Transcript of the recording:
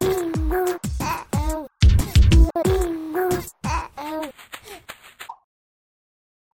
Bye.